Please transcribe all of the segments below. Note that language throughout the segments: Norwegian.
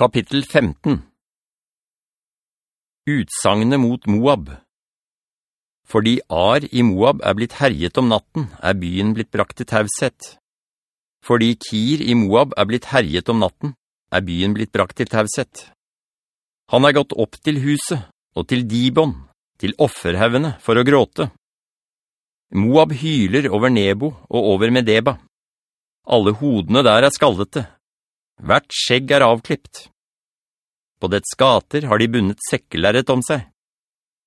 Kapittel 15 Utsangene mot Moab Fordi Ar i Moab er blitt herjet om natten, er byen blitt brakt til tauset. Fordi Kir i Moab er blitt herjet om natten, er byen blitt brakt til tauset. Han er gått opp til huset, og til Dibon, til offerhevene, for å gråte. Moab hyler over Nebo og over Medeba. Alle hodene der er skaldete, Hvert skjegg er avklippt. På dets gater har de bunnet sekkelæret om seg.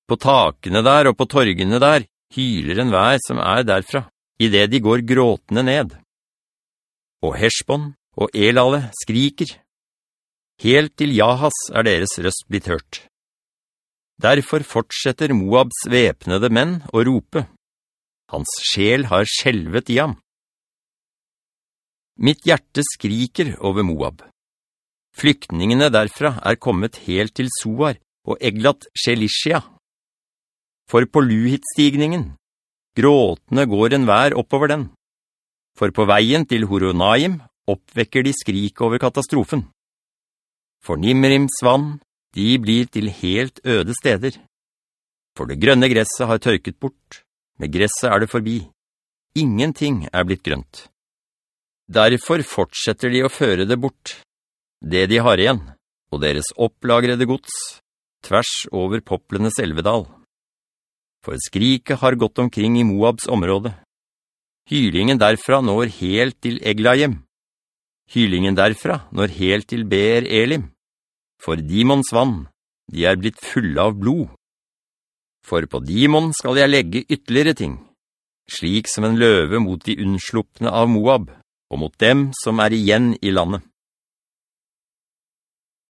På takene der og på torgene der hyler en vær som er derfra, i det de går gråtende ned. Og Heshbon og Elale skriker. Helt til Jahas er deres røst blitt hørt. Derfor fortsetter Moabs vepnede menn å rope. Hans sjel har skjelvet i ham. Mitt hjerte skriker over Moab. Flyktningene derfra er kommet helt til Soar og Eglat Shelishia. For på Luhit-stigningen, gråtene går en vær oppover den. For på veien til Horonaim oppvekker de skrik over katastrofen. For Nimrims vann, de blir til helt øde steder. For det grønne gresset har tørket bort, med gresset er det forbi. Ingenting er blitt grønt. Derfor fortsetter de å føre det bort, det de har igjen, og deres opplagrede gods, tvers over Poplenes elvedal. For skriket har gått omkring i Moabs område. Hylingen derfra når helt til Eglaim. Hylingen derfra når helt til Ber Elim. For Dimons vann, de er blitt fulle av blod. For på Dimon skal jeg legge ytterligere ting, slik som en løve mot de unnsluppne av Moab og mot dem som er igjen i landet.